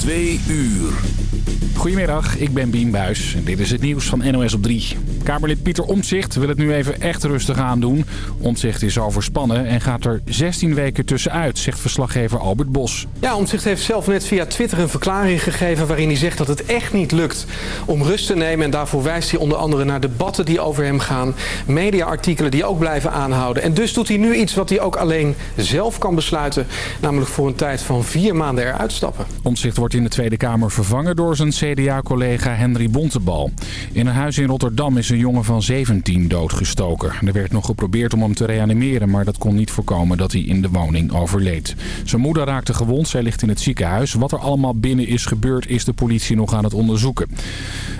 Twee uur. Goedemiddag, ik ben Bien Buis en dit is het nieuws van NOS op 3. Kamerlid Pieter Omtzigt wil het nu even echt rustig aandoen. Omtzigt is overspannen en gaat er 16 weken tussenuit, zegt verslaggever Albert Bos. Ja, Omtzigt heeft zelf net via Twitter een verklaring gegeven... waarin hij zegt dat het echt niet lukt om rust te nemen. En daarvoor wijst hij onder andere naar debatten die over hem gaan... mediaartikelen die ook blijven aanhouden. En dus doet hij nu iets wat hij ook alleen zelf kan besluiten... namelijk voor een tijd van vier maanden eruit stappen. Omtzigt wordt in de Tweede Kamer vervangen door zijn CDA-collega Henry Bontebal. In een huis in Rotterdam is een jongen van 17 doodgestoken. Er werd nog geprobeerd om hem te reanimeren, maar dat kon niet voorkomen dat hij in de woning overleed. Zijn moeder raakte gewond, zij ligt in het ziekenhuis. Wat er allemaal binnen is gebeurd is de politie nog aan het onderzoeken.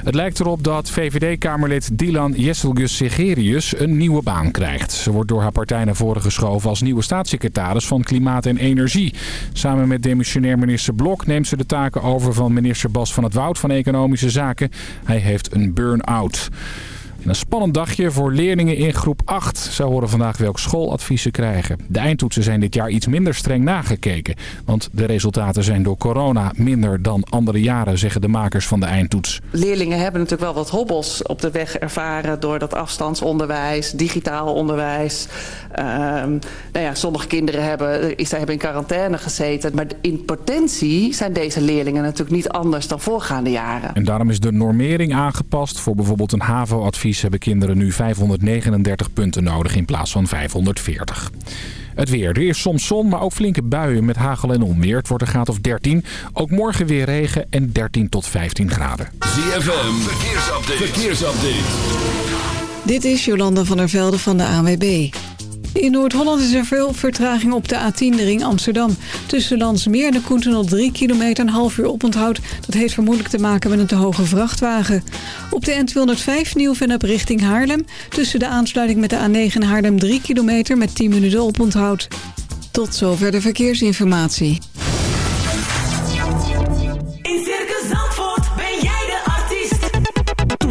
Het lijkt erop dat VVD-kamerlid Dylan Jesselgus Segerius een nieuwe baan krijgt. Ze wordt door haar partij naar voren geschoven als nieuwe staatssecretaris van Klimaat en Energie. Samen met demissionair minister Blok neemt ze de over van minister Bas van het Woud van Economische Zaken. Hij heeft een burn-out. En een spannend dagje voor leerlingen in groep 8. Ze horen vandaag welk schooladvies ze krijgen. De eindtoetsen zijn dit jaar iets minder streng nagekeken. Want de resultaten zijn door corona minder dan andere jaren, zeggen de makers van de eindtoets. Leerlingen hebben natuurlijk wel wat hobbels op de weg ervaren... door dat afstandsonderwijs, digitaal onderwijs. Ehm, nou ja, sommige kinderen hebben, is, hebben in quarantaine gezeten. Maar in potentie zijn deze leerlingen natuurlijk niet anders dan voorgaande jaren. En daarom is de normering aangepast. Voor bijvoorbeeld een HAVO-advies hebben kinderen nu 539 punten nodig in plaats van 540. Het weer. Er is soms zon, maar ook flinke buien met hagel en onweer. Het wordt een graad of 13. Ook morgen weer regen en 13 tot 15 graden. ZFM, verkeersupdate. verkeersupdate. Dit is Jolanda van der Velde van de ANWB. In Noord-Holland is er veel vertraging op de A10, de ring Amsterdam. Tussen Landsmeer en de Koentunnel 3 kilometer een half uur oponthoud. Dat heeft vermoedelijk te maken met een te hoge vrachtwagen. Op de N205 Nieuw-Vennep richting Haarlem. Tussen de aansluiting met de A9 Haarlem 3 kilometer met 10 minuten oponthoud. Tot zover de verkeersinformatie.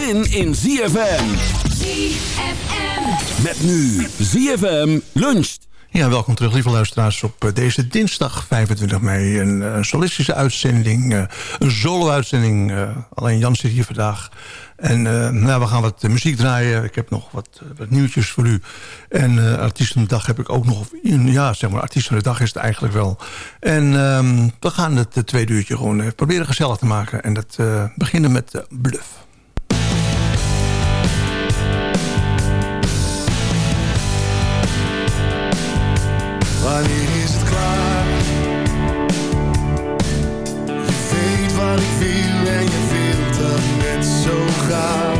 zin in ZFM. ZFM. Met nu ZFM luncht. Ja, welkom terug, lieve luisteraars, op eh, deze dinsdag 25 mei. Een eh, solistische uitzending, eh, een solo-uitzending. alleen Jan zit hier vandaag. En eh, nou, we gaan wat muziek draaien. Ik heb nog wat, wat nieuwtjes voor u. En uh, Artiest van de Dag heb ik ook nog. Ja, zeg maar, Artiest van de Dag is het eigenlijk wel. En ehm, we gaan het tweede uurtje gewoon even proberen gezellig te maken. En dat uh, beginnen met uh, Bluff. Wanneer is het klaar? Je weet wat ik wil en je wilt dat net zo graag.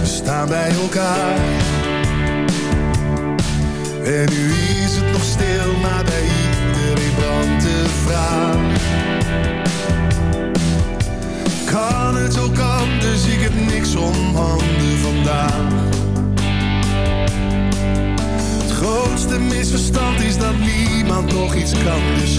We staan bij elkaar. En nu is het nog stil, maar bij iedereen brandt de vraag. Kan het ook anders? Ik heb niks om handen vandaag. Grootste misverstand is dat niemand nog iets kan, dus.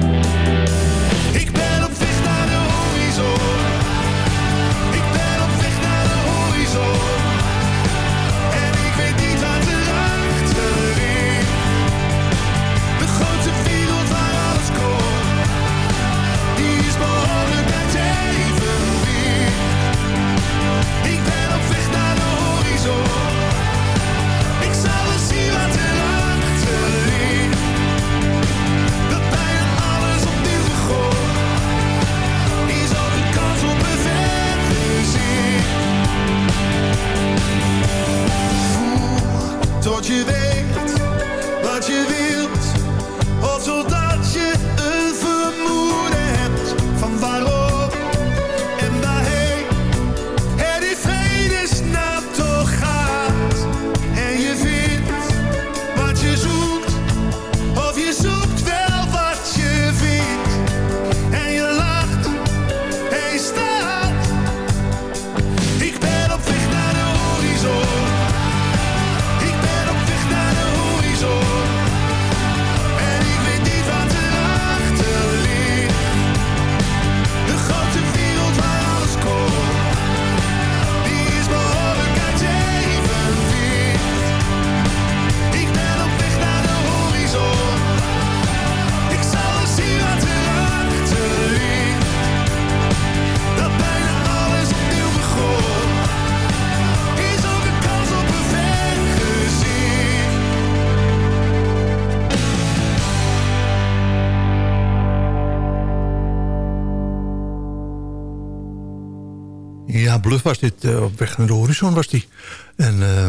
weg naar de horizon was die. En uh,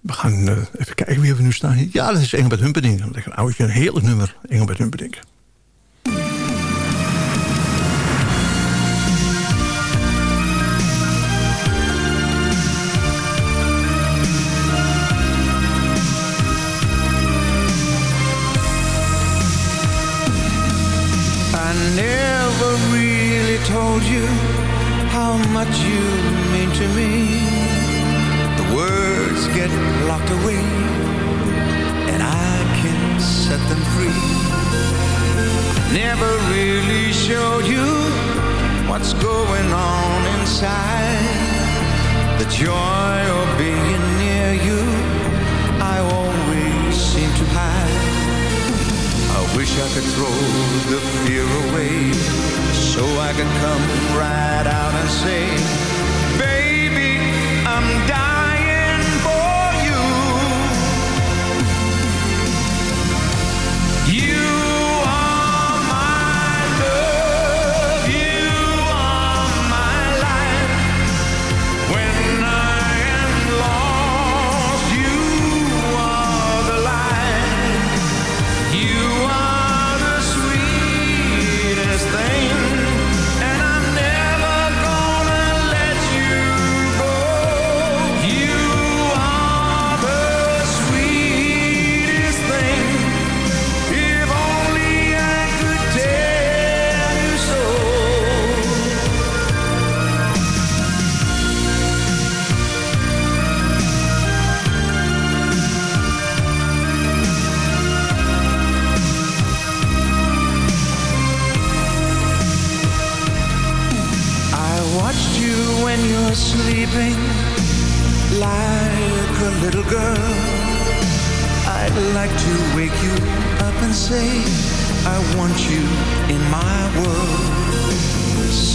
we gaan uh, even kijken wie we nu staan. Ja, dat is Engelbert Humperdinck. Dat is een oudje, een heerlijk nummer, Engelbert Humperdinck. I never really told you how much you say I want you in my world.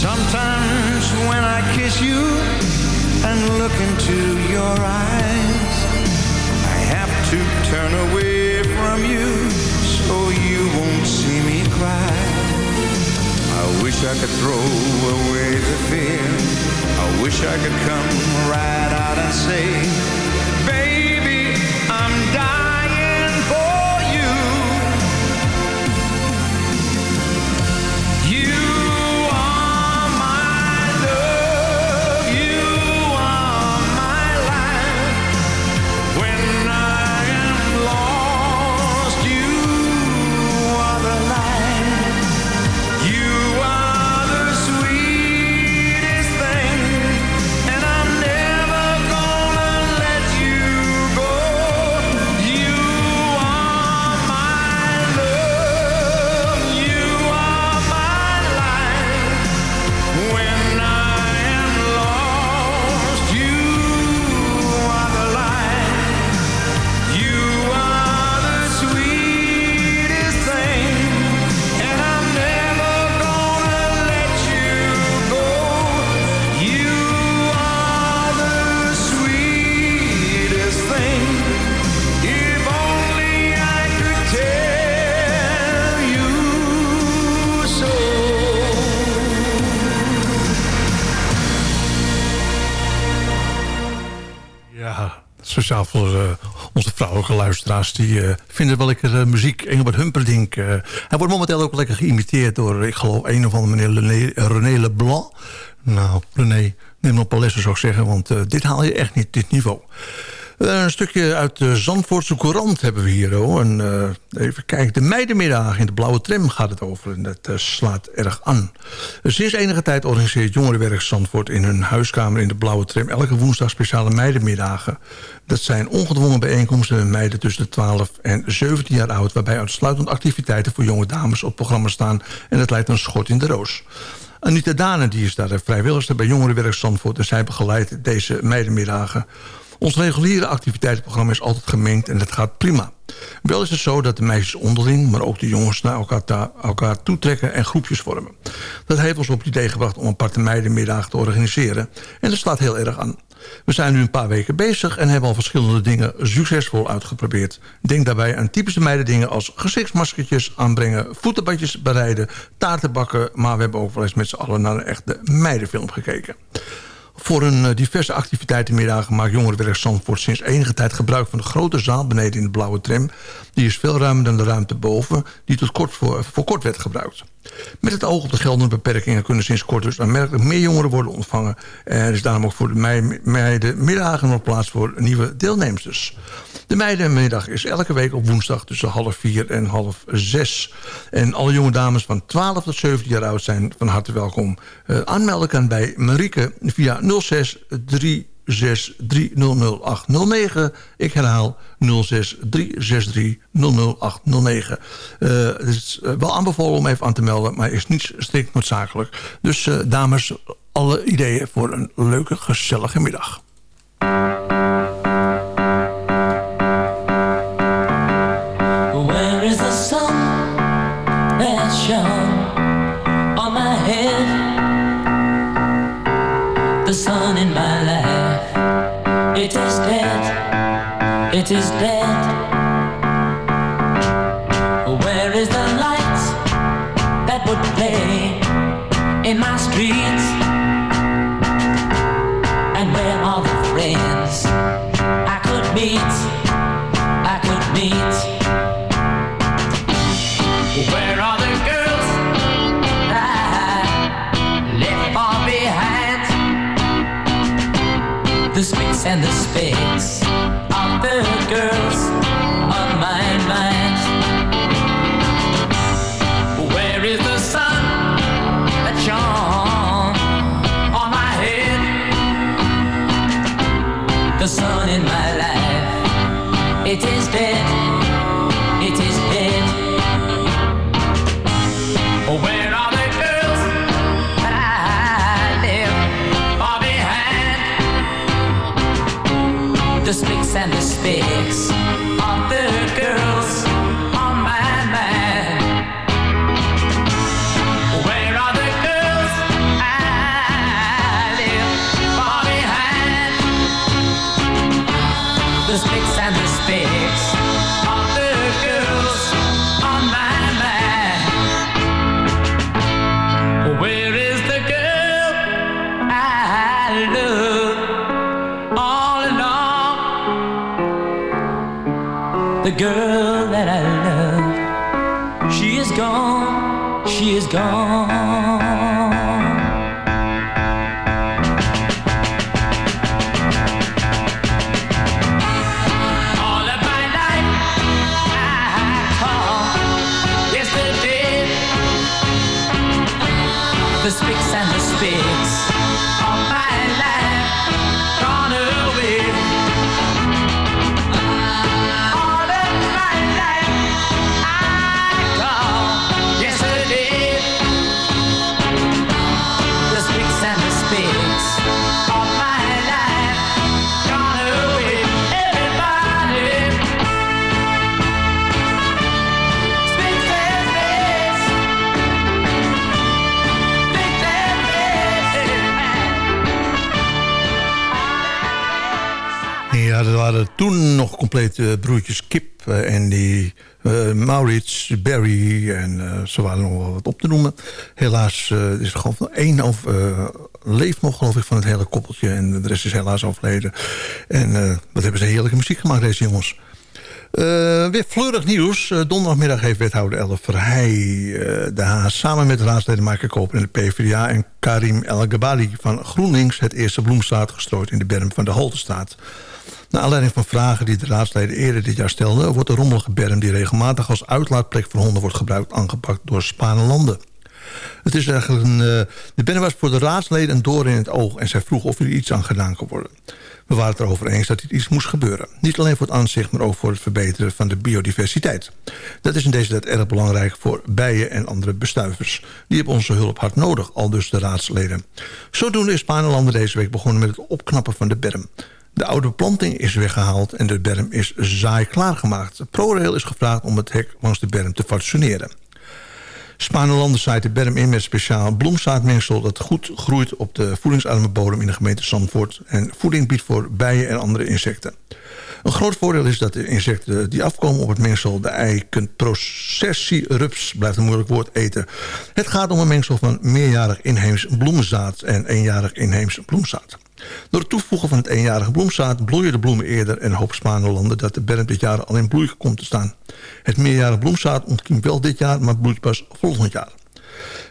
Sometimes when I kiss you and look into your eyes I have to turn away from you so you won't see me cry. I wish I could throw away the fear. I wish I could come right out and say voor eh, onze vrouwelijke luisteraars. Die eh, vinden wel lekker eh, muziek. Engelbert Humperdinck. hij wordt momenteel ook lekker geïmiteerd door, ik geloof, een of andere meneer René, René Leblanc. Nou, René, neem nog een paar lessen zou ik zeggen. Want dit haal je echt niet, dit niveau. Eh, een stukje uit de Zandvoortse Courant hebben we hier. Eh, even kijken, de meidenmiddag in de blauwe tram gaat het over. En dat eh, slaat erg aan. Sinds enige tijd organiseert Jongerenwerk Zandvoort... in hun huiskamer in de blauwe tram... elke woensdag speciale meidenmiddagen. Dat zijn ongedwongen bijeenkomsten met meiden tussen de 12 en 17 jaar oud... waarbij uitsluitend activiteiten voor jonge dames op programma staan... en dat leidt een schot in de roos. Anita Danen die is daar de vrijwilligste bij Jongerenwerk Zandvoort... en zij begeleidt deze meidenmiddagen... Ons reguliere activiteitenprogramma is altijd gemengd en dat gaat prima. Wel is het zo dat de meisjes onderling, maar ook de jongens naar elkaar, elkaar toetrekken en groepjes vormen. Dat heeft ons op het idee gebracht om aparte meidenmiddagen te organiseren. En dat slaat heel erg aan. We zijn nu een paar weken bezig en hebben al verschillende dingen succesvol uitgeprobeerd. Denk daarbij aan typische meidendingen als gezichtsmaskertjes aanbrengen, voetenbadjes bereiden, taarten bakken. Maar we hebben ook wel eens met z'n allen naar een echte meidenfilm gekeken. Voor een eh, diverse activiteitenmiddagen maakt Jongerenwerk Zandvoort sinds enige tijd gebruik van de grote zaal beneden in de blauwe tram. Die is veel ruimer dan de ruimte boven, die tot kort voor kort werd gebruikt. Met het oog op de geldende beperkingen kunnen sinds kort dus aanmerkelijk meer jongeren worden ontvangen. Er is daarom ook voor de mei- meidenmiddagen nog plaats voor nieuwe deelnemers. De meidenmiddag is elke week op woensdag tussen half vier en half zes. En alle jonge dames van 12 tot 17 jaar oud zijn van harte welkom. Eh, aanmelden kan bij Marieke via 06 363 Ik herhaal 06 363 Eh, het is eh, wel aanbevolen om even aan te melden, maar is niet strikt noodzakelijk. Dus eh, dames, alle ideeën voor een leuke, gezellige middag. Is it is dead. Complete broertjes Kip eh, en die eh, Maurits, Barry en eh, ze waren nog wat op te noemen. Helaas eh, is er gewoon één of eh, leeft nog geloof ik van het hele koppeltje en de rest is helaas overleden. En eh, wat hebben ze heerlijke muziek gemaakt deze jongens. Eh, weer fleurig nieuws. Eh, donderdagmiddag heeft wethouder Elle Verheij eh, de Haas... samen met raadsleden Maaike Koper in de PvdA... en Karim El Gabali van GroenLinks... het eerste bloemstraat gestrooid in de berm van de Holtestraat. Naar aanleiding van vragen die de raadsleden eerder dit jaar stelden... wordt de rommelige berm die regelmatig als uitlaatplek voor honden wordt gebruikt... aangepakt door Spanelanden. Het is eigenlijk een, eh, de berm was voor de raadsleden een door in het oog... en zij vroegen of er iets aan gedaan kon worden. We waren het erover eens dat iets moest gebeuren. Niet alleen voor het aanzicht, maar ook voor het verbeteren van de biodiversiteit. Dat is in deze tijd erg belangrijk voor bijen en andere bestuivers. Die hebben onze hulp hard nodig, al dus de raadsleden. Zodoende is Spanelanden deze week begonnen met het opknappen van de berm. De oude beplanting is weggehaald en de berm is zaai klaargemaakt. ProRail is gevraagd om het hek langs de berm te fatsoeneren. Spanelanden zaait de berm in met speciaal bloemzaadmengsel... dat goed groeit op de voedingsarme bodem in de gemeente Zandvoort... en voeding biedt voor bijen en andere insecten. Een groot voordeel is dat de insecten die afkomen op het mengsel... de eikenprocessierups, blijft een moeilijk woord, eten. Het gaat om een mengsel van meerjarig inheems bloemzaad... en eenjarig inheems bloemzaad. Door het toevoegen van het eenjarige bloemzaad bloeien de bloemen eerder... en hoopt Spanelanden dat de berm dit jaar al in bloei komt te staan. Het meerjarige bloemzaad ontkiemt wel dit jaar, maar bloeit pas volgend jaar.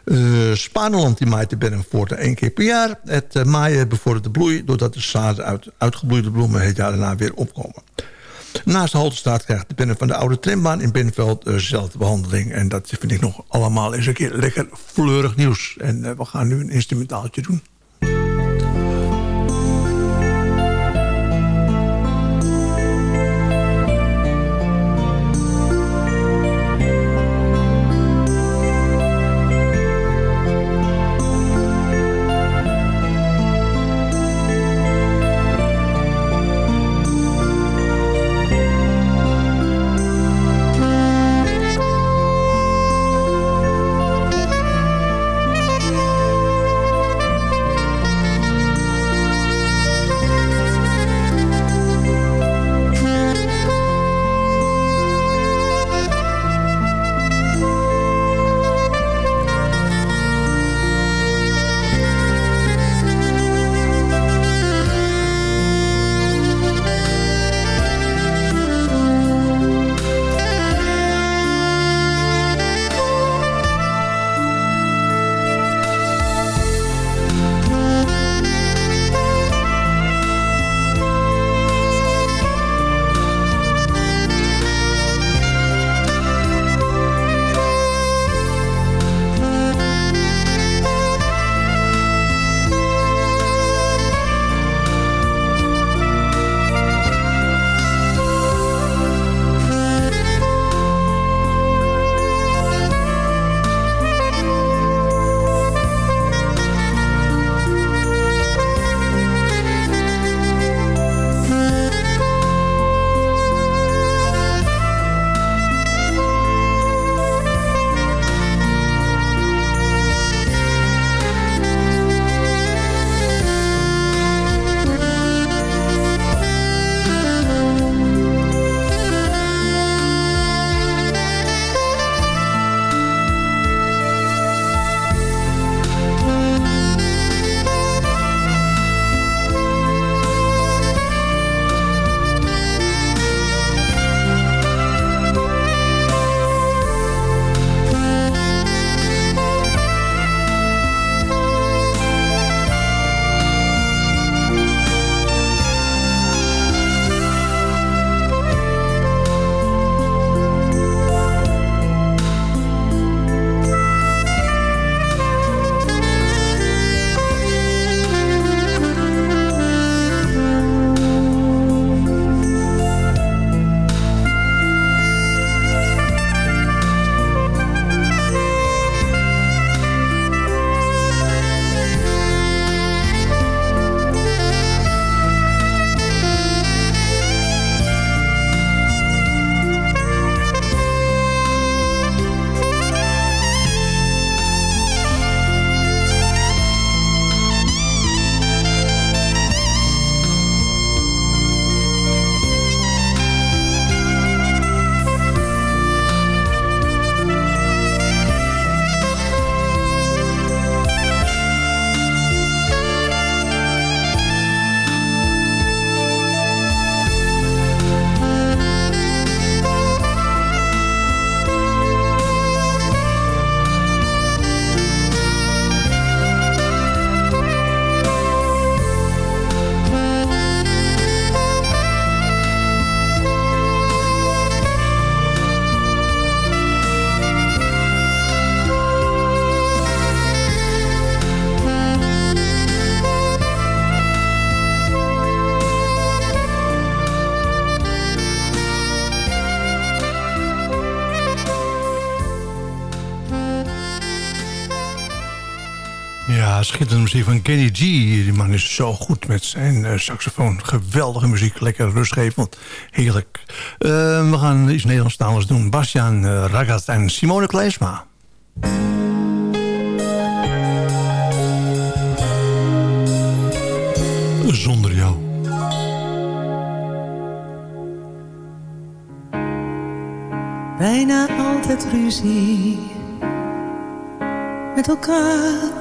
Uh, die maait de berm voort één keer per jaar. Het uh, maaien bevordert de bloei... doordat de zaden uit uitgebloeide bloemen het jaar daarna weer opkomen. Naast de Haltestraat krijgt de berm van de oude trambaan in Benveld dezelfde behandeling. En dat vind ik nog allemaal eens een keer lekker fleurig nieuws. En we gaan nu een instrumentaaltje doen. Van Kenny G. Die man is zo goed met zijn eh, saxofoon. Geweldige muziek, lekker rustgevend. Heerlijk. Eh, we gaan iets Nederlandstaligs doen. Bastiaan uh, Ragat en Simone Kleesma. Zonder jou. Bijna altijd ruzie met elkaar.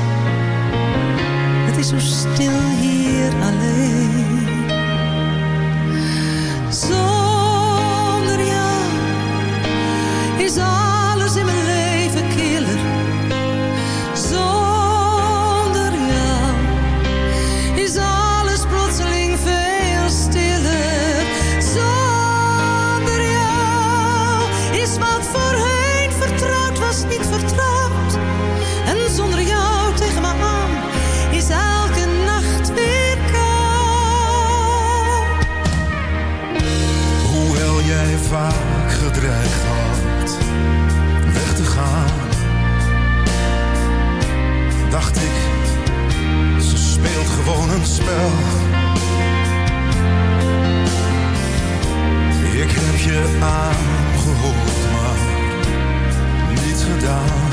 is zo stil hier alleen. Gewoon een spel. Ik heb je aangehoord, maar niets gedaan.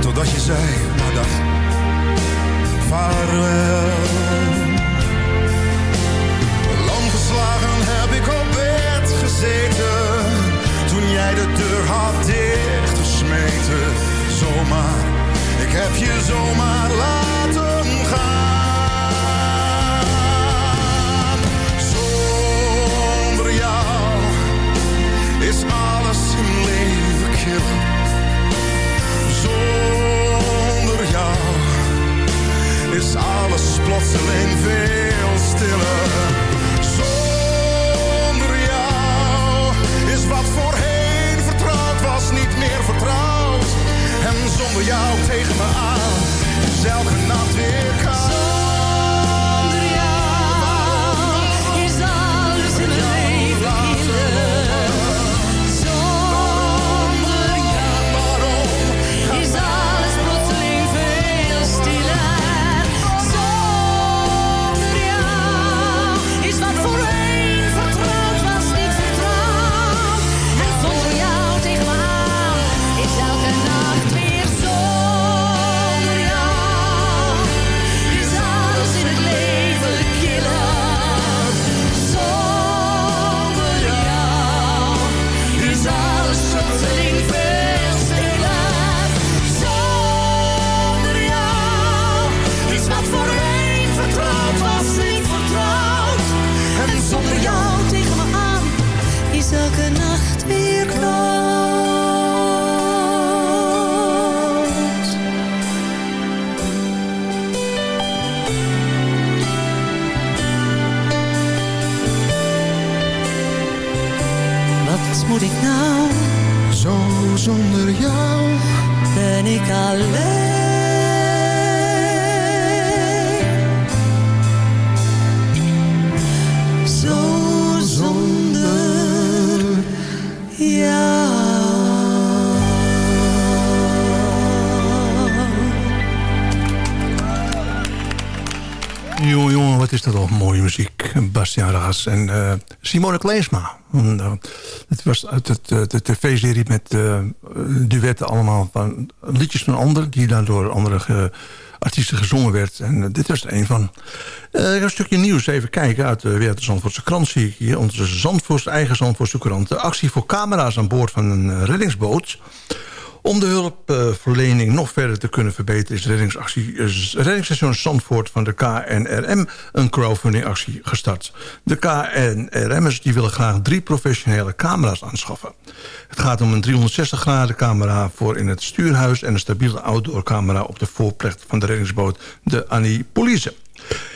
Totdat je zei, nou dag, vaarwel. Lang geslagen heb ik op bed gezeten Toen jij de deur had dichtgesmeten Zomaar, heb je zomaar laten gaan Zonder jou is alles in leven kil Zonder jou is alles plotseling veel stiller. En eh, Simone Kleesma. Eh, het was uit het, eh, de tv-serie met eh, duetten allemaal van liedjes van anderen... die dan door andere artiesten gezongen werd. En dit was er een van. Een stukje nieuws even kijken uit de, weer Zandvoortse krant. Zie ik hier onze Zandvoorts, eigen Zandvoortse krant. De actie voor camera's aan boord van een reddingsboot Om de hulpverlening nog verder te kunnen verbeteren... is reddingsactie, reddingsstation Zandvoort van de KNRM... een crowdfundingactie gestart. De KNRM'ers die willen graag drie professionele camera's aanschaffen. Het gaat om een 360 graden camera voor in het stuurhuis... en een stabiele outdoor camera op de voorplecht van de reddingsboot... de Annie Police.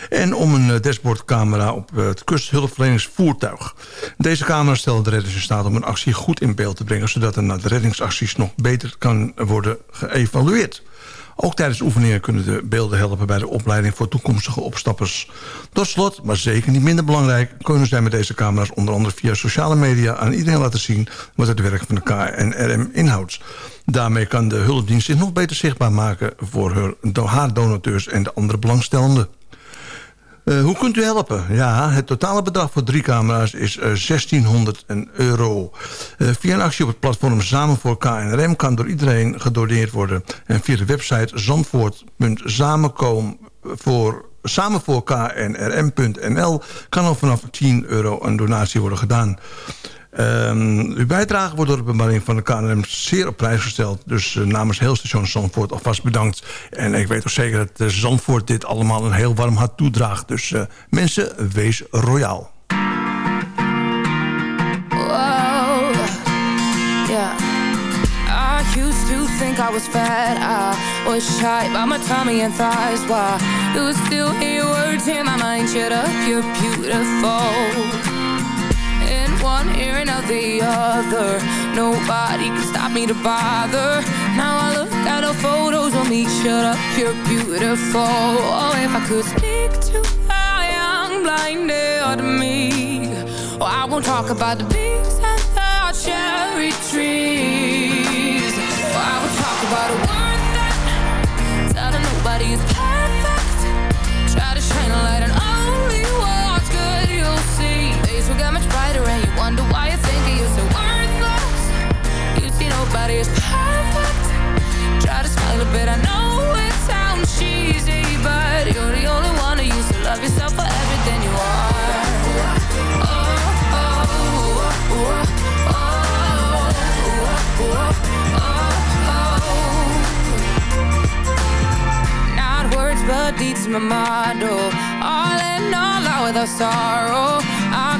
En om een eh, dashboardcamera op het kusthulpverleningsvoertuig. Deze camera stelt de redders in staat om een actie goed in beeld te brengen... zodat er na de reddingsacties nog beter kan worden geëvalueerd. Ook tijdens oefeningen kunnen de beelden helpen bij de opleiding voor toekomstige opstappers. Tot slot, maar zeker niet minder belangrijk... kunnen zij met deze camera's onder andere via sociale media aan iedereen laten zien... wat het werk van de KNRM inhoudt. Daarmee kan de hulpdienst zich nog beter zichtbaar maken... voor haar donateurs en de andere belangstellenden. Uh, hoe kunt u helpen? Ja, het totale bedrag voor drie camera's is uh, 1600 euro. Uh, via een actie op het platform Samen voor KNRM kan door iedereen gedoneerd worden. En via de website zandvoort.samenkomen voor samen voor kan al vanaf 10 euro een donatie worden gedaan. Um, uw bijdrage wordt door de bemanning van de KNRM zeer op prijs gesteld. Dus uh, namens heel station Zandvoort alvast bedankt. En ik weet ook zeker dat uh, Zandvoort dit allemaal een heel warm hart toedraagt. Dus uh, mensen, wees royaal. Whoa, yeah. I used to think I was fat. I was shy by my tummy and thighs. Why you still hear words in my mind? Shut up, you're beautiful. One ear and out the other. Nobody can stop me to bother. Now I look at the photos of me Shut up, you're beautiful. Oh, if I could speak to a young blinded me. Oh, I won't talk about the bees and the cherry trees. Oh, I won't talk about a word that Telling nobody is wonder why you think you're so worthless. You see nobody is perfect. Try to smile a bit, I know it sounds cheesy But you're the only one who used to love yourself for everything you are. Oh, oh, oh, oh, oh, oh, Not words but deeds, my motto All in all, out without sorrow. I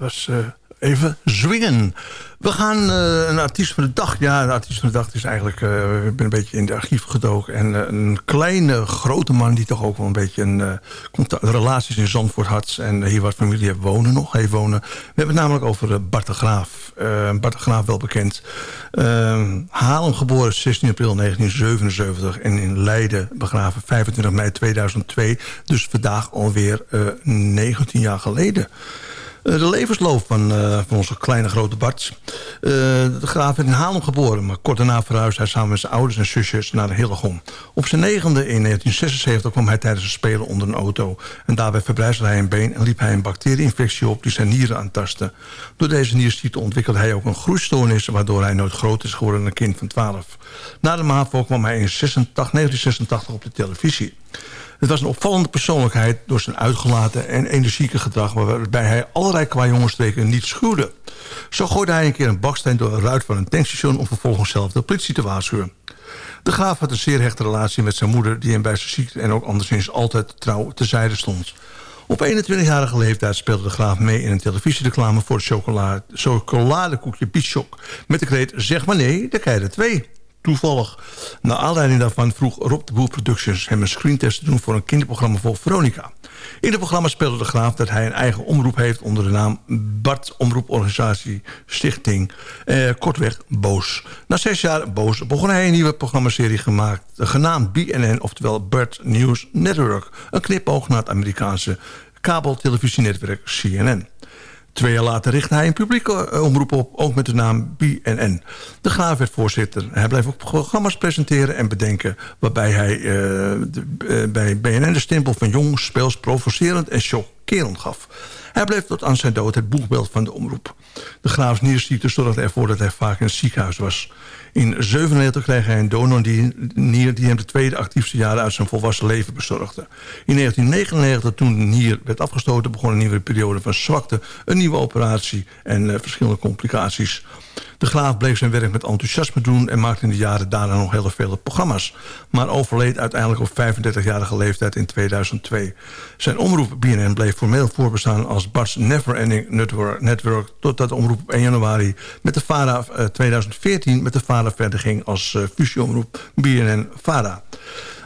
was uh, even zwingen. We gaan uh, een artiest van de dag. Ja, een artiest van de dag is eigenlijk... Uh, ik ben een beetje in de archief gedoken. En een kleine, grote man die toch ook wel een beetje... een relaties in Zandvoort had. En hier wat familie heeft wonen nog. Heeft wonen. We hebben het namelijk over Bart de Graaf. Bart de Graaf wel bekend. Haarlem geboren 16 april 1977. En in Leiden begraven 25 mei 2002. Dus vandaag alweer 19 jaar geleden. Eh, de levensloop van, eh, van onze kleine grote Bart. Eh, de graaf werd in Haarlem geboren, maar kort daarna verhuisde hij samen met zijn ouders en zusjes naar Hillegom. Op zijn negende in 1976 kwam hij tijdens het spelen onder een auto. En daarbij verbrijzelde hij een been en liep hij een bacterieinfectie op die zijn nieren aantastte. Door deze nierziekte ontwikkelde hij ook een groeistoornis... waardoor hij nooit groot is geworden, een kind van 12. Na de MAVO kwam hij in 86, 1986 op de televisie. Het was een opvallende persoonlijkheid door zijn uitgelaten en energieke gedrag... waarbij hij allerlei qua jongensstreken niet schuwde. Zo gooide hij een keer een baksteen door een ruit van een tankstation... om vervolgens zelf de politie te waarschuwen. De graaf had een zeer hechte relatie met zijn moeder... die hem bij zijn ziekte en ook anderszins altijd trouw tezijde stond. Op 21-jarige leeftijd speelde de graaf mee in een televisiereclame... voor het chocolade, chocoladekoekje Bichok. Met de kreet zeg maar nee, dan krijg twee toevallig. Naar aanleiding daarvan vroeg Rob de Boer Productions hem een screentest te doen voor een kinderprogramma voor Veronica. In het programma speelde de Graaf dat hij een eigen omroep heeft onder de naam Bart Omroeporganisatie Stichting. Eh, kortweg Boos. Na zes jaar Boos begon hij een nieuwe programmaserie gemaakt, genaamd BNN, oftewel Bart News Network. Een knipoog naar het Amerikaanse kabeltelevisienetwerk CNN. Twee jaar later richtte hij een publieke eh, omroep op, ook met de naam BNN. De Graaf werd voorzitter. Hij bleef ook programma's presenteren en bedenken... waarbij hij de, uh, bij BNN de stempel van jong, speels, provocerend en chockerend gaf. Hij bleef tot aan zijn dood het boegbeeld van de omroep. De Graafs nierziekte zorgde ervoor dat hij vaak in het ziekenhuis was. In 1997 kreeg hij een donornier die hem de tweede actiefste jaren uit zijn volwassen leven bezorgde. In 1999, toen de nier werd afgestoten, begon een nieuwe periode van zwakte, een nieuwe operatie en uh, verschillende complicaties. De Graaf bleef zijn werk met enthousiasme doen... en maakte in de jaren daarna nog heel veel programma's. Maar overleed uiteindelijk op 35-jarige leeftijd in 2002. Zijn omroep BNN bleef formeel voorbestaan als Bart's Never Ending Network... totdat de omroep op 1 januari met de VARA uh, 2014... met de VARA verder ging als uh, fusieomroep BNN-VARA.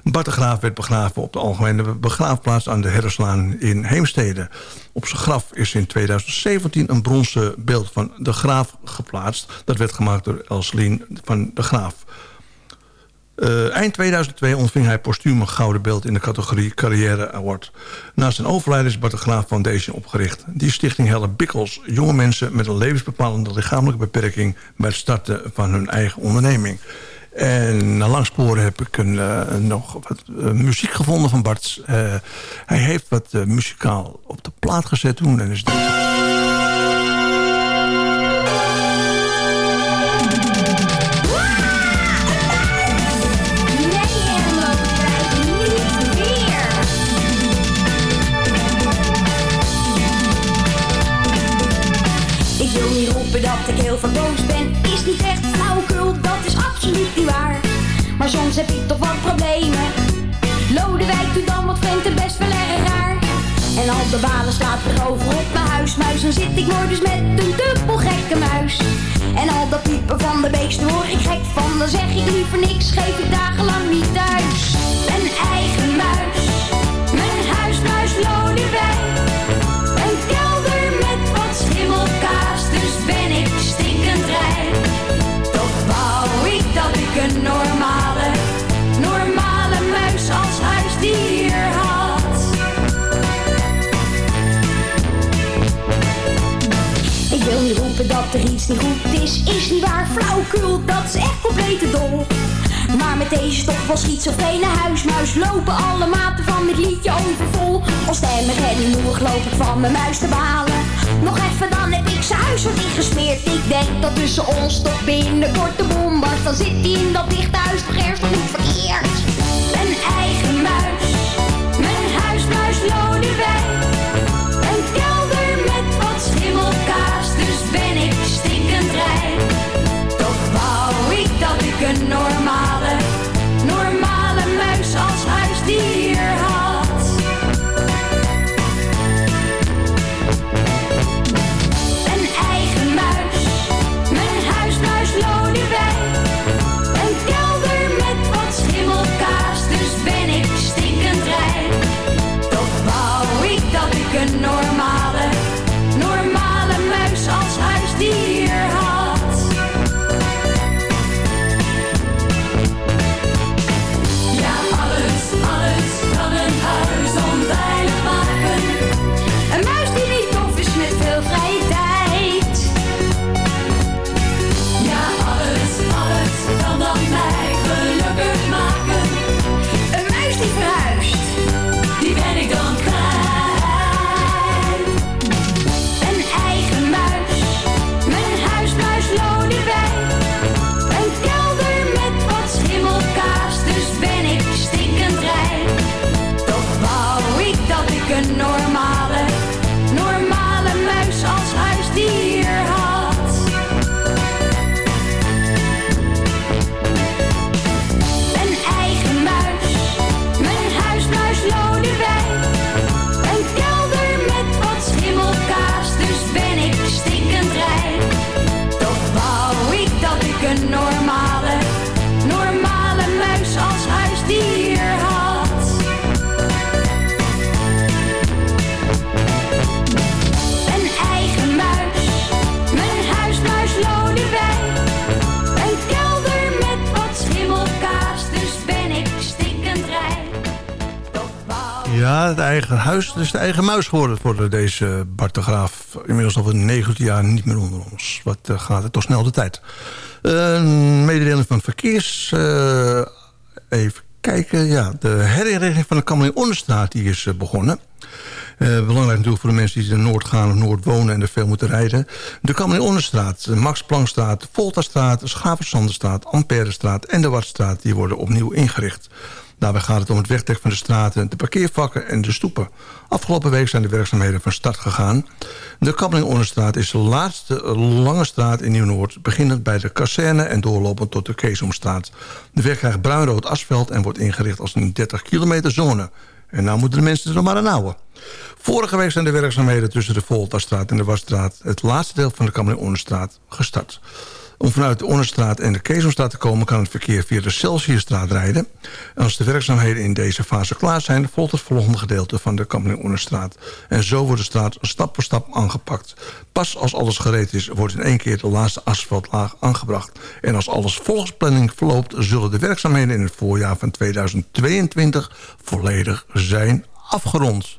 Bart de Graaf werd begraven op de algemene begraafplaats aan de Herreslaan in Heemstede. Op zijn graf is in 2017 een bronzen beeld van de Graaf geplaatst. Dat werd gemaakt door Elslien van de Graaf. Uh, eind 2002 ontving hij postuum een gouden beeld in de categorie Carrière Award. Na zijn overlijden is Bart de Graaf Foundation opgericht. Die stichting helpt bikkels jonge mensen met een levensbepalende lichamelijke beperking... bij het starten van hun eigen onderneming. En na lang sporen heb ik een, uh, nog wat uh, muziek gevonden van Bart. Uh, hij heeft wat muzikaal op de plaat gezet toen. En is dit... Maar soms heb ik toch wat problemen. Lodewijk doet dan wat vindt het best wel erg raar. En al de balen slaat weer over op mijn huismuis. Dan zit ik nooit dus met een dubbel gekke muis. En al dat piepen van de beesten hoor ik gek van. Dan zeg ik liever niks, geef ik dagenlang niet thuis. Een eigen muis, mijn huismuis Lodewijk. Er iets niet goed is, is niet waar, flauwkul, dat is echt complete dol. Maar met deze toch wel schizofrene huismuis lopen alle maten van dit liedje overvol. Onstemmig en humor loop ik van mijn muis te balen. Nog even dan heb ik zijn huis wat ingesmeerd. Ik denk dat tussen ons toch binnenkort de bom barst. Dan zit hij in dat dichte huis toch eerst nog verkeerd. Een eigen muis, mijn huismuis Lodewijk. Ja, het eigen huis. Het is de eigen muis geworden voor deze Bart de Graaf. Inmiddels al 19 jaar niet meer onder ons. Wat eh, gaat het toch snel de tijd. Een mededeling van verkeers. eh, even kijken. Ja, de herinrichting van de Kamerling Onderstraat die is eh, begonnen. Belangrijk natuurlijk voor de mensen die in Noord gaan of Noord wonen en er veel moeten rijden. De Kamerling Onderstraat, de Max Planckstraat, Voltastraat, Schavensanderstraat, Amperestraat en de Wartstraat die worden opnieuw ingericht. Daarbij gaat het om het wegdek van de straten, de parkeervakken en de stoepen. Afgelopen week zijn de werkzaamheden van start gegaan. De Kamerling Onderstraat is de laatste lange straat in Nieuw-Noord... beginnend bij de kazerne en doorlopend tot de Keesomstraat. De weg krijgt bruinrood asfalt en wordt ingericht als een 30 kilometer zone. En nou moeten de mensen er nog maar aan houden. Vorige week zijn de werkzaamheden tussen de Voltastraat en de Wasstraat... het laatste deel van de Kamerling Onderstraat gestart. Om vanuit de Onderstraat en de Keesomstraat te komen... kan het verkeer via de Celsiusstraat rijden. En als de werkzaamheden in deze fase klaar zijn... volgt het volgende gedeelte van de Kamerling Onderstraat. En zo wordt de straat stap voor stap aangepakt. Pas als alles gereed is, wordt in één keer de laatste asfaltlaag aangebracht. En als alles volgens planning verloopt... zullen de werkzaamheden in het voorjaar van 2022 volledig zijn afgerond.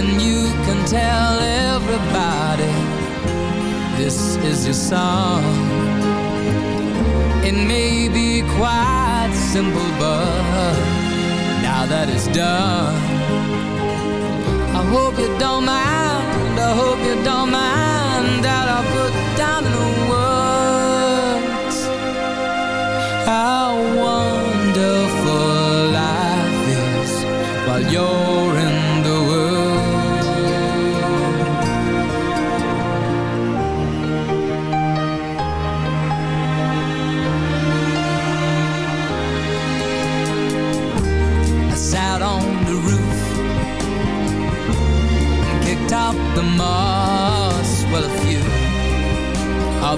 And you can tell everybody this is your song. It may be quite simple, but now that it's done, I hope you don't mind. I hope you don't mind that I put down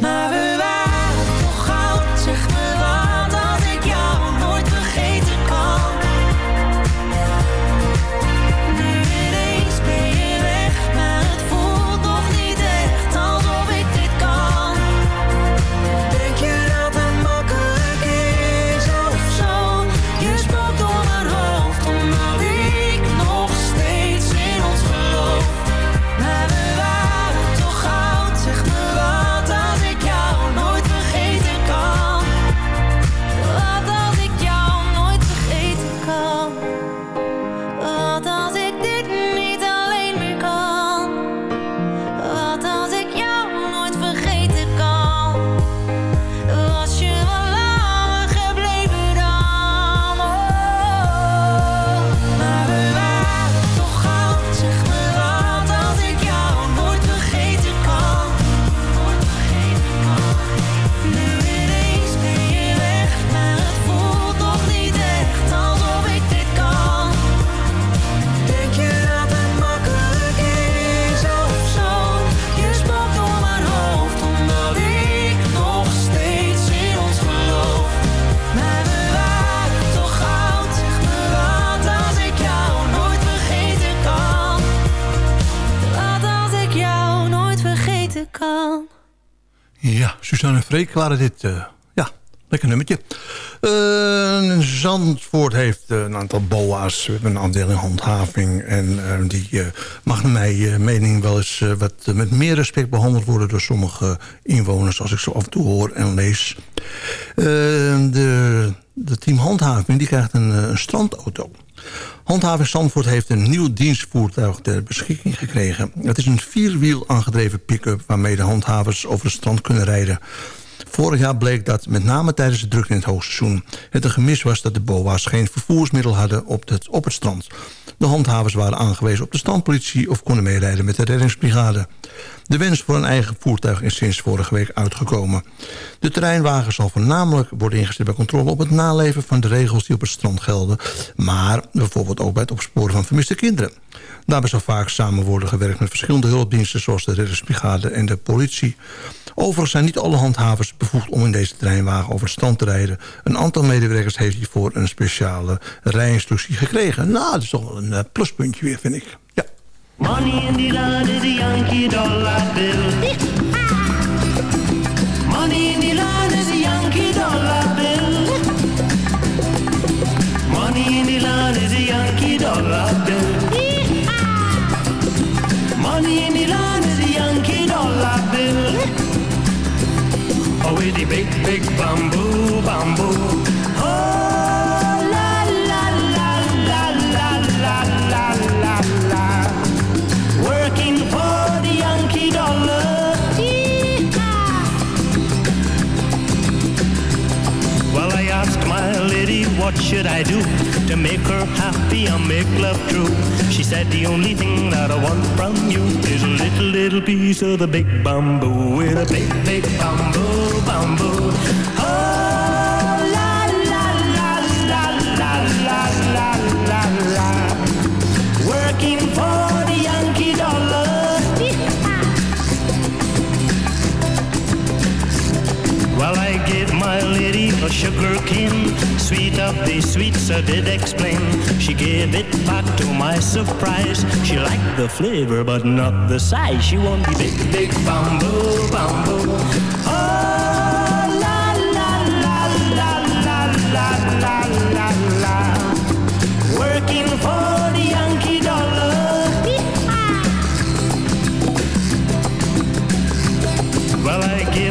Maar we waren Freek waren dit... eh, ja, lekker nummertje. Eh, Zandvoort heeft eh, een aantal boa's. We hebben een afdeling handhaving. En die mag naar mijn mening wel eens wat met meer respect behandeld worden... door sommige inwoners, als ik zo af en toe hoor en lees. De, de team handhaving die krijgt een, een strandauto. Handhaving Zandvoort heeft een nieuw dienstvoertuig ter beschikking gekregen. Het is een vierwiel aangedreven pick-up... waarmee de handhavers over het strand kunnen rijden. Vorig jaar bleek dat met name tijdens de drukte in het hoogseizoen... het een gemis was dat de BOA's geen vervoersmiddel hadden op het, op het strand. De handhavers waren aangewezen op de strandpolitie... of konden meerijden met de reddingsbrigade. De wens voor een eigen voertuig is sinds vorige week uitgekomen. De terreinwagen zal voornamelijk worden ingezet bij controle... op het naleven van de regels die op het strand gelden... maar bijvoorbeeld ook bij het opsporen van vermiste kinderen. Daarbij zal vaak samen worden gewerkt met verschillende hulpdiensten... zoals de reddingsbrigade en de politie. Overigens zijn niet alle handhavers bevoegd om in deze treinwagen over het strand te rijden. Een aantal medewerkers heeft hiervoor een speciale rijinstructie gekregen. Nou, dat is toch wel een eh, pluspuntje weer, vind ik. Ja. Money in the land is a Yankee dollar bill. Money in the land is a Yankee dollar bill. Money in the land is a Yankee dollar bill. Money in the land is a Yankee dollar bill. Oh, with the big, big bamboo. What should I do to make her happy and make love true? She said the only thing that I want from you is a little, little piece of the big bamboo with a big, big bamboo, bamboo. A sugar cane, sweet of the sweets I did explain. She gave it back to my surprise. She liked the flavor, but not the size. She wanted the big, big bamboo, bamboo. Oh, la, la, la, la, la, la, la, la, la. Working for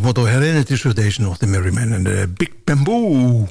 Het motto herinnert is er deze nog de Merryman en de Big Bamboo.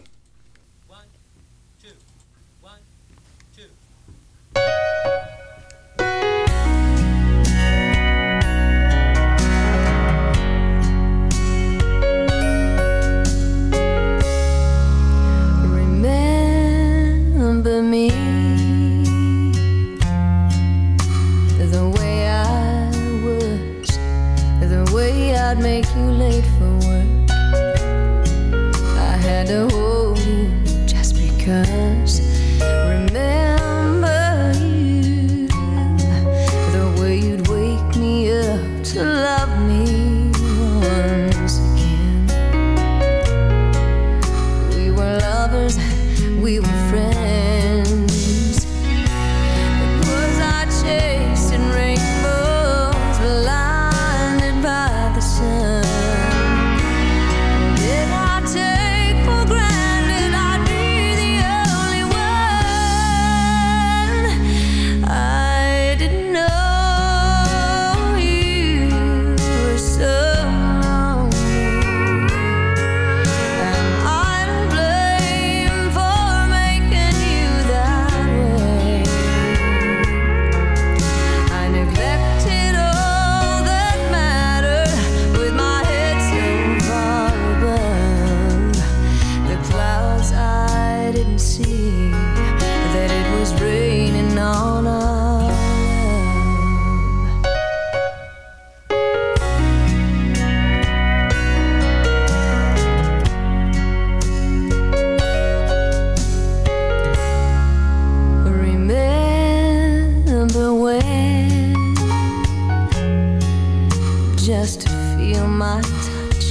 Just to feel my touch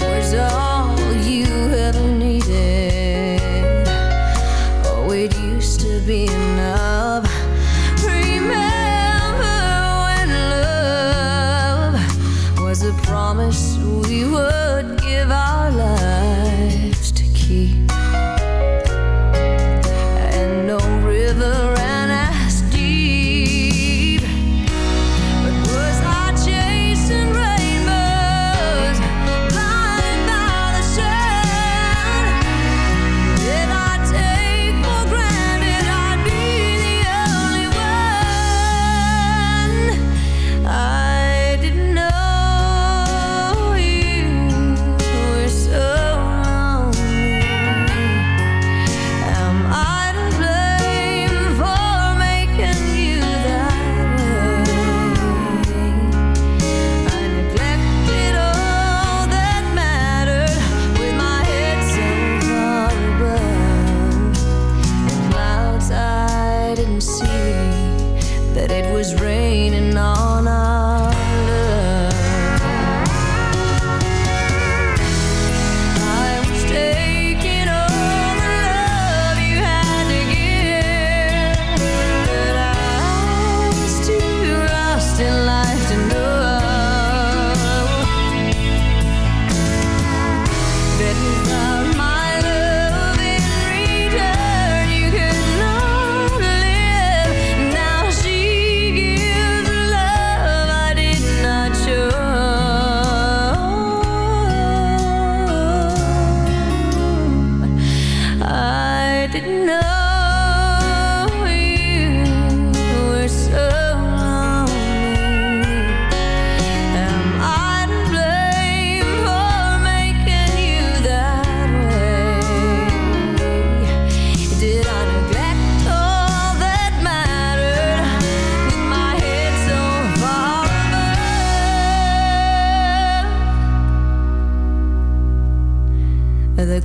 was all you ever needed? Oh, it used to be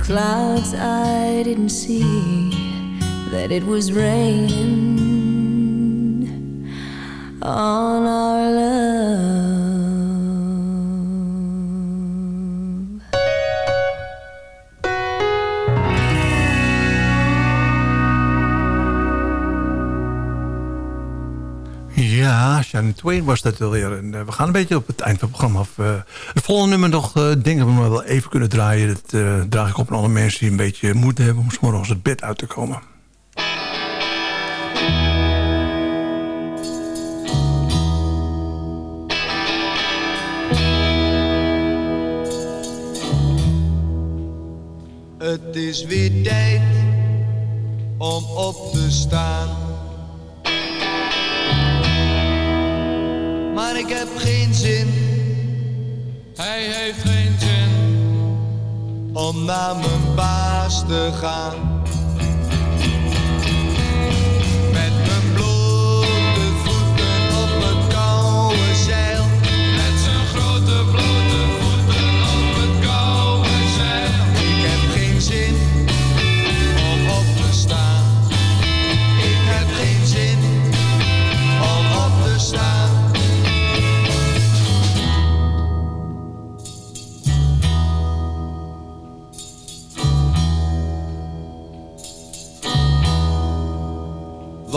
clouds I didn't see that it was raining. On Twain was dat alweer. En, eh, we gaan een beetje op het eind van het programma. Eh, het volgende nummer nog, eh, ik, we nog wel even kunnen draaien. Dat draag ik op aan alle mensen die een beetje moeite hebben... om 's morgens het bed uit te komen. Het is weer tijd om op te staan. Maar ik heb geen zin. Hij heeft geen zin. Om naar mijn baas te gaan.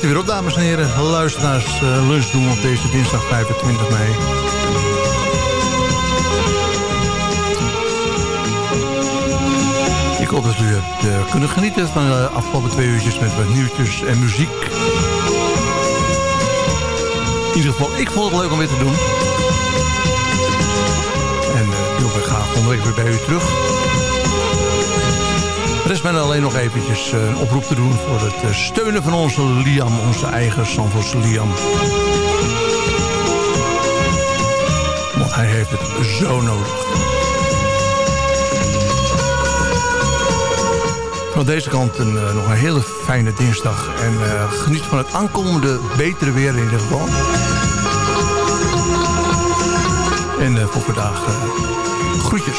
Zit er weer op, dames en heren. Luisteraars eh lunch doen op deze dinsdag 25 mei. Ik hoop dat u hebt eh, kunnen genieten van de afgelopen twee uurtjes met wat nieuwtjes en muziek. In ieder geval, ik vond het leuk om weer te doen. En uh, ik ben graag volgende week weer bij u terug. Is mij alleen nog eventjes eh, een oproep te doen voor het eh, steunen van onze Liam, onze eigen Sanfordse Liam. Want hij heeft het zo nodig. Van deze kant een, eh, nog een hele fijne dinsdag. En eh, geniet van het aankomende betere weer in ieder geval. En eh, voor vandaag eh, Groetjes.